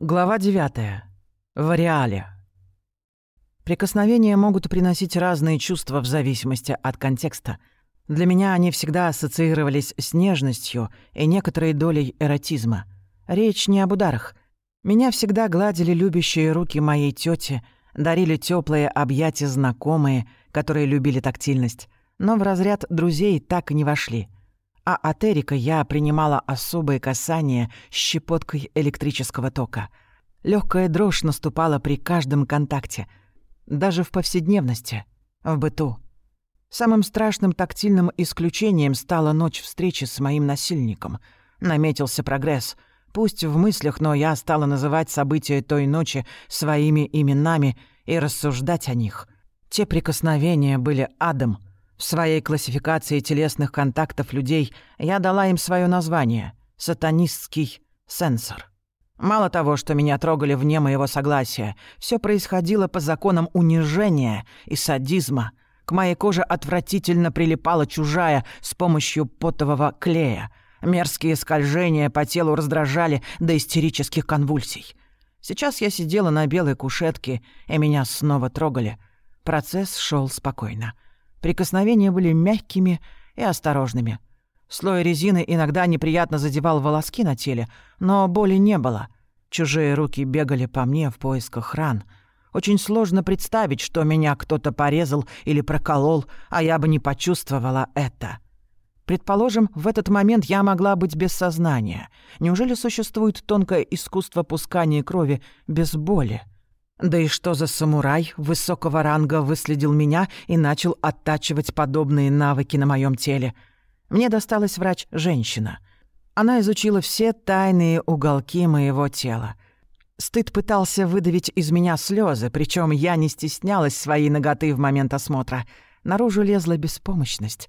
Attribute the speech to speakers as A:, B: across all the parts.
A: Глава 9. В реале. Прикосновения могут приносить разные чувства в зависимости от контекста. Для меня они всегда ассоциировались с нежностью и некоторой долей эротизма. Речь не об ударах. Меня всегда гладили любящие руки моей тети, дарили теплые объятия знакомые, которые любили тактильность, но в разряд друзей так и не вошли. А от Эрика я принимала особые касания щепоткой электрического тока. Легкая дрожь наступала при каждом контакте, даже в повседневности, в быту. Самым страшным тактильным исключением стала ночь встречи с моим насильником. Наметился прогресс. Пусть в мыслях, но я стала называть события той ночи своими именами и рассуждать о них. Те прикосновения были адом — в своей классификации телесных контактов людей я дала им свое название — «сатанистский сенсор». Мало того, что меня трогали вне моего согласия, все происходило по законам унижения и садизма. К моей коже отвратительно прилипала чужая с помощью потового клея. Мерзкие скольжения по телу раздражали до истерических конвульсий. Сейчас я сидела на белой кушетке, и меня снова трогали. Процесс шел спокойно. Прикосновения были мягкими и осторожными. Слой резины иногда неприятно задевал волоски на теле, но боли не было. Чужие руки бегали по мне в поисках ран. Очень сложно представить, что меня кто-то порезал или проколол, а я бы не почувствовала это. Предположим, в этот момент я могла быть без сознания. Неужели существует тонкое искусство пускания крови без боли? Да и что за самурай высокого ранга выследил меня и начал оттачивать подобные навыки на моем теле? Мне досталась врач-женщина. Она изучила все тайные уголки моего тела. Стыд пытался выдавить из меня слезы, причем я не стеснялась своей ноготы в момент осмотра. Наружу лезла беспомощность.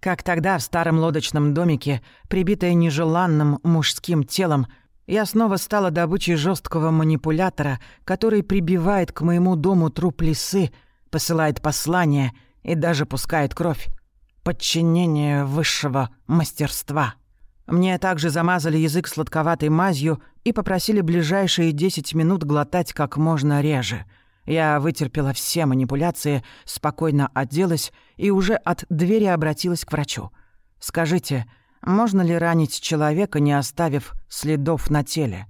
A: Как тогда в старом лодочном домике, прибитая нежеланным мужским телом — я снова стала добычей жесткого манипулятора, который прибивает к моему дому труп лисы, посылает послания и даже пускает кровь. Подчинение высшего мастерства. Мне также замазали язык сладковатой мазью и попросили ближайшие 10 минут глотать как можно реже. Я вытерпела все манипуляции, спокойно оделась и уже от двери обратилась к врачу. «Скажите, — можно ли ранить человека, не оставив следов на теле?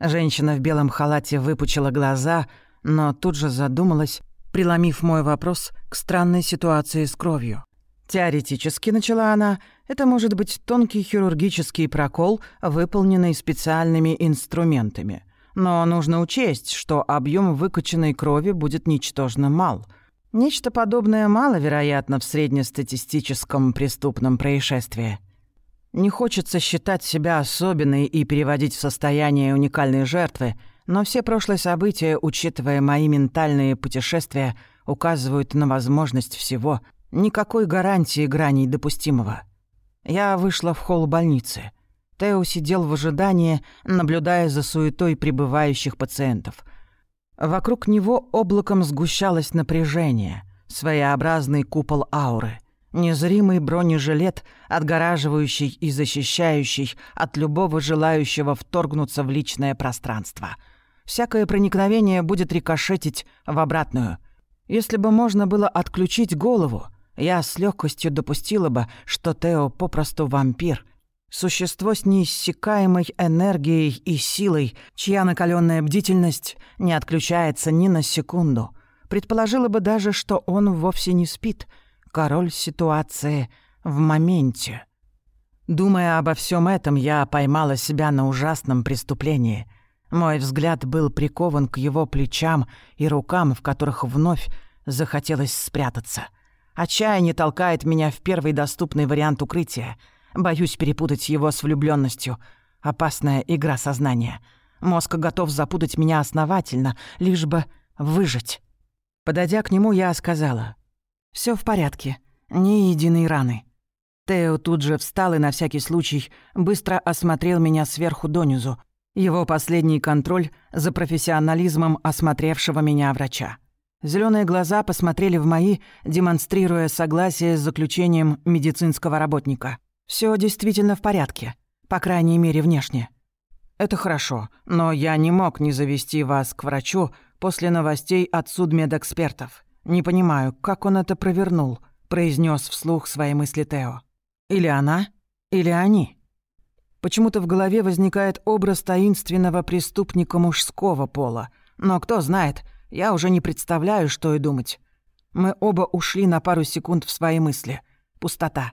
A: Женщина в белом халате выпучила глаза, но тут же задумалась, преломив мой вопрос к странной ситуации с кровью. Теоретически, начала она, это может быть тонкий хирургический прокол, выполненный специальными инструментами. Но нужно учесть, что объем выкачанной крови будет ничтожно мал. Нечто подобное маловероятно в среднестатистическом преступном происшествии. Не хочется считать себя особенной и переводить в состояние уникальной жертвы, но все прошлые события, учитывая мои ментальные путешествия, указывают на возможность всего. Никакой гарантии граней допустимого. Я вышла в холл больницы. Тео сидел в ожидании, наблюдая за суетой прибывающих пациентов. Вокруг него облаком сгущалось напряжение, своеобразный купол ауры. Незримый бронежилет, отгораживающий и защищающий от любого желающего вторгнуться в личное пространство. Всякое проникновение будет рикошетить в обратную. Если бы можно было отключить голову, я с легкостью допустила бы, что Тео попросту вампир. Существо с неиссякаемой энергией и силой, чья накаленная бдительность не отключается ни на секунду. Предположила бы даже, что он вовсе не спит — король ситуации в моменте. Думая обо всем этом, я поймала себя на ужасном преступлении. Мой взгляд был прикован к его плечам и рукам, в которых вновь захотелось спрятаться. Отчаяние толкает меня в первый доступный вариант укрытия. Боюсь перепутать его с влюбленностью. Опасная игра сознания. Мозг готов запутать меня основательно, лишь бы выжить. Подойдя к нему, я сказала — все в порядке. Ни единой раны». Тео тут же встал и на всякий случай быстро осмотрел меня сверху донизу. Его последний контроль за профессионализмом осмотревшего меня врача. Зеленые глаза посмотрели в мои, демонстрируя согласие с заключением медицинского работника. Все действительно в порядке, по крайней мере, внешне. Это хорошо, но я не мог не завести вас к врачу после новостей от судмедэкспертов. Не понимаю, как он это провернул», — произнес вслух свои мысли Тео. «Или она, или они». Почему-то в голове возникает образ таинственного преступника мужского пола. Но кто знает, я уже не представляю, что и думать. Мы оба ушли на пару секунд в свои мысли. Пустота.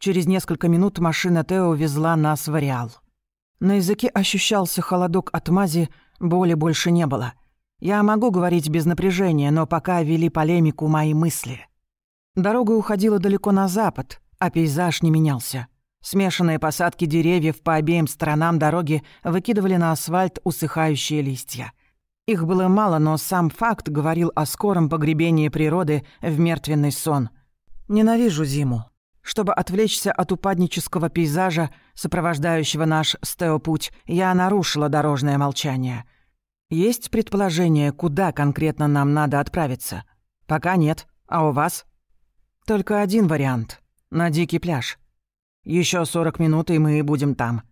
A: Через несколько минут машина Тео везла нас в Ареал. На языке ощущался холодок от мази, боли больше не было. Я могу говорить без напряжения, но пока вели полемику мои мысли. Дорога уходила далеко на запад, а пейзаж не менялся. Смешанные посадки деревьев по обеим сторонам дороги выкидывали на асфальт усыхающие листья. Их было мало, но сам факт говорил о скором погребении природы в мертвенный сон. Ненавижу зиму. Чтобы отвлечься от упаднического пейзажа, сопровождающего наш стеопуть, я нарушила дорожное молчание. Есть предположение, куда конкретно нам надо отправиться? Пока нет. А у вас? Только один вариант. На дикий пляж. Еще 40 минут, и мы будем там.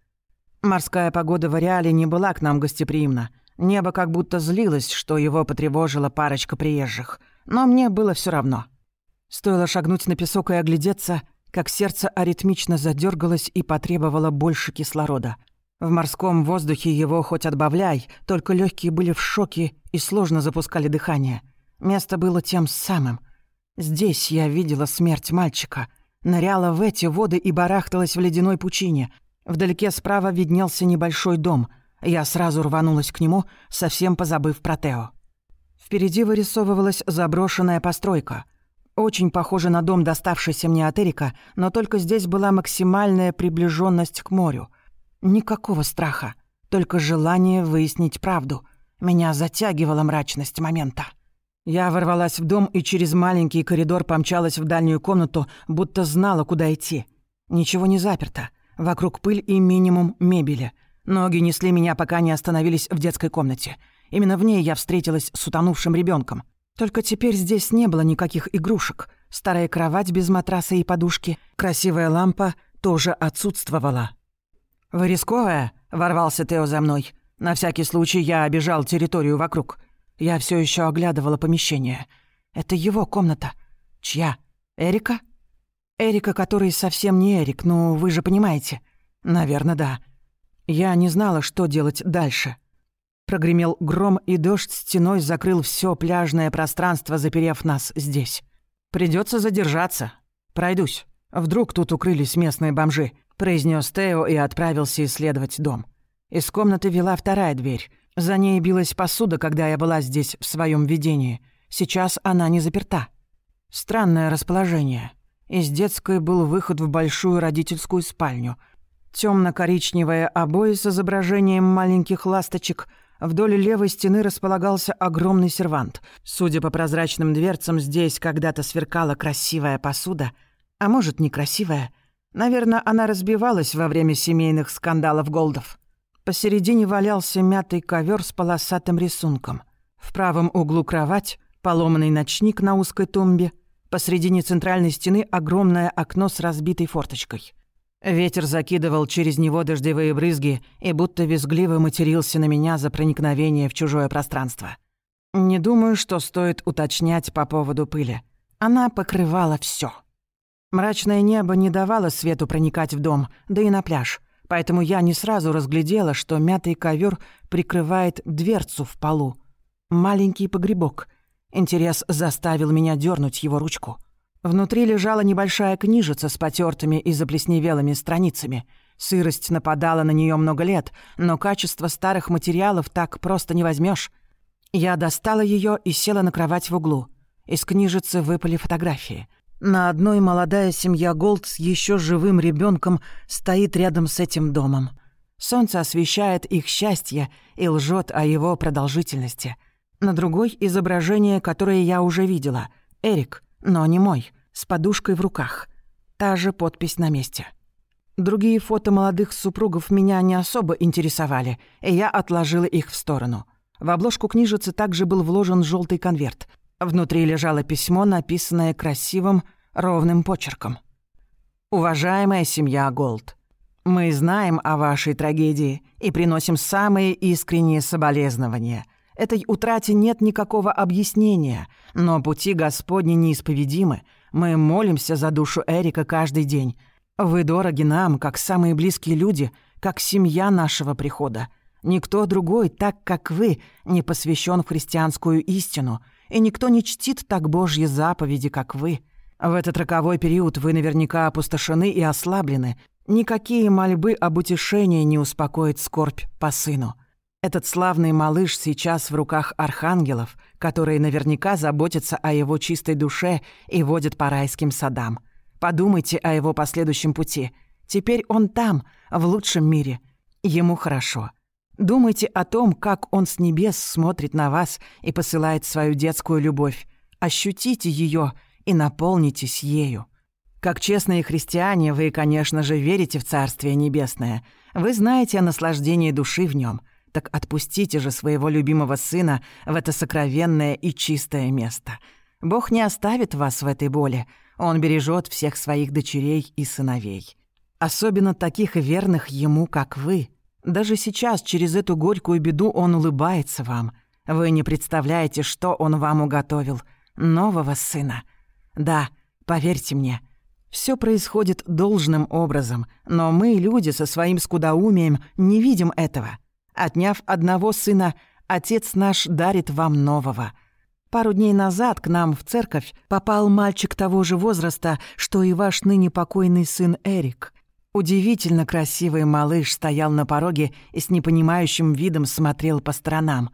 A: Морская погода в Ареале не была к нам гостеприимна. Небо как будто злилось, что его потревожила парочка приезжих. Но мне было все равно. Стоило шагнуть на песок и оглядеться — как сердце аритмично задергалось и потребовало больше кислорода. В морском воздухе его хоть отбавляй, только легкие были в шоке и сложно запускали дыхание. Место было тем самым. Здесь я видела смерть мальчика. Ныряла в эти воды и барахталась в ледяной пучине. Вдалеке справа виднелся небольшой дом. Я сразу рванулась к нему, совсем позабыв про Тео. Впереди вырисовывалась заброшенная постройка — очень похоже на дом, доставшийся мне от Эрика, но только здесь была максимальная приближенность к морю. Никакого страха, только желание выяснить правду. Меня затягивала мрачность момента. Я ворвалась в дом и через маленький коридор помчалась в дальнюю комнату, будто знала, куда идти. Ничего не заперто. Вокруг пыль и минимум мебели. Ноги несли меня, пока не остановились в детской комнате. Именно в ней я встретилась с утонувшим ребенком. Только теперь здесь не было никаких игрушек. Старая кровать без матраса и подушки, красивая лампа тоже отсутствовала. «Вы рисковая?» — ворвался Тео за мной. На всякий случай я обежал территорию вокруг. Я все еще оглядывала помещение. Это его комната. Чья? Эрика? Эрика, который совсем не Эрик, ну вы же понимаете. Наверное, да. Я не знала, что делать дальше. Прогремел гром, и дождь стеной закрыл все пляжное пространство, заперев нас здесь. Придется задержаться. Пройдусь. Вдруг тут укрылись местные бомжи», — произнес Тео и отправился исследовать дом. Из комнаты вела вторая дверь. За ней билась посуда, когда я была здесь в своем видении. Сейчас она не заперта. Странное расположение. Из детской был выход в большую родительскую спальню. Темно-коричневые обои с изображением маленьких ласточек — Вдоль левой стены располагался огромный сервант. Судя по прозрачным дверцам, здесь когда-то сверкала красивая посуда. А может, некрасивая. Наверное, она разбивалась во время семейных скандалов Голдов. Посередине валялся мятый ковер с полосатым рисунком. В правом углу кровать, поломанный ночник на узкой тумбе. Посредине центральной стены огромное окно с разбитой форточкой. Ветер закидывал через него дождевые брызги и будто визгливо матерился на меня за проникновение в чужое пространство. Не думаю, что стоит уточнять по поводу пыли. Она покрывала все. Мрачное небо не давало свету проникать в дом, да и на пляж, поэтому я не сразу разглядела, что мятый ковер прикрывает дверцу в полу. Маленький погребок. Интерес заставил меня дернуть его ручку. Внутри лежала небольшая книжица с потертыми и заплесневелыми страницами. Сырость нападала на нее много лет, но качество старых материалов так просто не возьмешь. Я достала ее и села на кровать в углу. Из книжицы выпали фотографии. На одной молодая семья Голд с еще живым ребенком стоит рядом с этим домом. Солнце освещает их счастье и лжет о его продолжительности. На другой — изображение, которое я уже видела. Эрик — но не мой, с подушкой в руках. Та же подпись на месте. Другие фото молодых супругов меня не особо интересовали, и я отложила их в сторону. В обложку книжицы также был вложен желтый конверт. Внутри лежало письмо, написанное красивым, ровным почерком. «Уважаемая семья Голд, Мы знаем о вашей трагедии и приносим самые искренние соболезнования. Этой утрате нет никакого объяснения, но пути Господни неисповедимы. Мы молимся за душу Эрика каждый день. Вы дороги нам, как самые близкие люди, как семья нашего прихода. Никто другой, так как вы, не посвящен в христианскую истину, и никто не чтит так Божьи заповеди, как вы. В этот роковой период вы наверняка опустошены и ослаблены. Никакие мольбы об утешении не успокоят скорбь по сыну. Этот славный малыш сейчас в руках архангелов, которые наверняка заботятся о его чистой душе и водят по райским садам. Подумайте о его последующем пути. Теперь он там, в лучшем мире. Ему хорошо. Думайте о том, как он с небес смотрит на вас и посылает свою детскую любовь. Ощутите ее и наполнитесь ею. Как честные христиане, вы, конечно же, верите в Царствие Небесное. Вы знаете о наслаждении души в нем. Так отпустите же своего любимого сына в это сокровенное и чистое место. Бог не оставит вас в этой боли. Он бережет всех своих дочерей и сыновей. Особенно таких верных ему, как вы. Даже сейчас, через эту горькую беду, он улыбается вам. Вы не представляете, что он вам уготовил. Нового сына. Да, поверьте мне, все происходит должным образом, но мы, люди со своим скудоумием, не видим этого. Отняв одного сына, отец наш дарит вам нового — Пару дней назад к нам в церковь попал мальчик того же возраста, что и ваш ныне покойный сын Эрик. Удивительно красивый малыш стоял на пороге и с непонимающим видом смотрел по сторонам.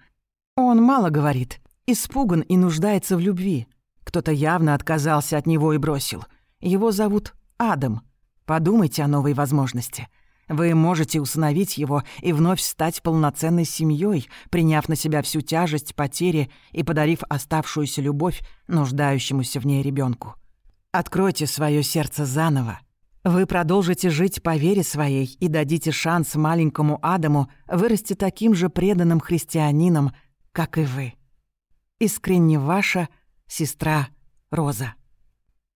A: Он мало говорит, испуган и нуждается в любви. Кто-то явно отказался от него и бросил. Его зовут Адам. Подумайте о новой возможности — вы можете усыновить его и вновь стать полноценной семьей, приняв на себя всю тяжесть потери и подарив оставшуюся любовь нуждающемуся в ней ребенку. Откройте свое сердце заново. Вы продолжите жить по вере своей и дадите шанс маленькому Адаму вырасти таким же преданным христианином, как и вы. Искренне ваша сестра Роза.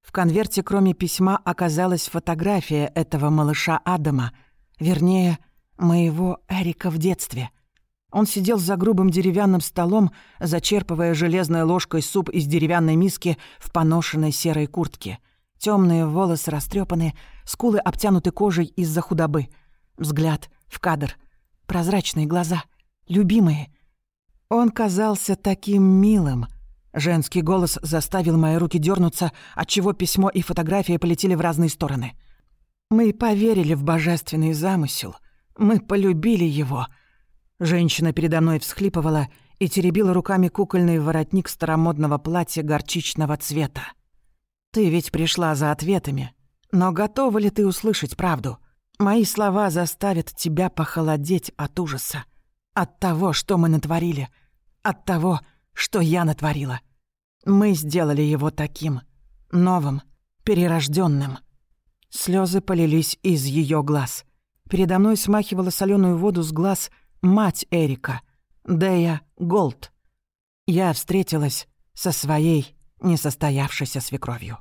A: В конверте, кроме письма, оказалась фотография этого малыша Адама — Вернее, моего Эрика в детстве. Он сидел за грубым деревянным столом, зачерпывая железной ложкой суп из деревянной миски в поношенной серой куртке. Темные волосы растрепаны, скулы обтянуты кожей из-за худобы. Взгляд в кадр. Прозрачные глаза. Любимые. Он казался таким милым. Женский голос заставил мои руки дернуться, отчего письмо и фотография полетели в разные стороны. — мы поверили в божественный замысел. Мы полюбили его. Женщина передо мной всхлипывала и теребила руками кукольный воротник старомодного платья горчичного цвета. Ты ведь пришла за ответами. Но готова ли ты услышать правду? Мои слова заставят тебя похолодеть от ужаса. От того, что мы натворили. От того, что я натворила. Мы сделали его таким. Новым, перерожденным. Слезы полились из ее глаз. Передо мной смахивала соленую воду с глаз мать Эрика, Дея Голд. Я встретилась со своей несостоявшейся свекровью.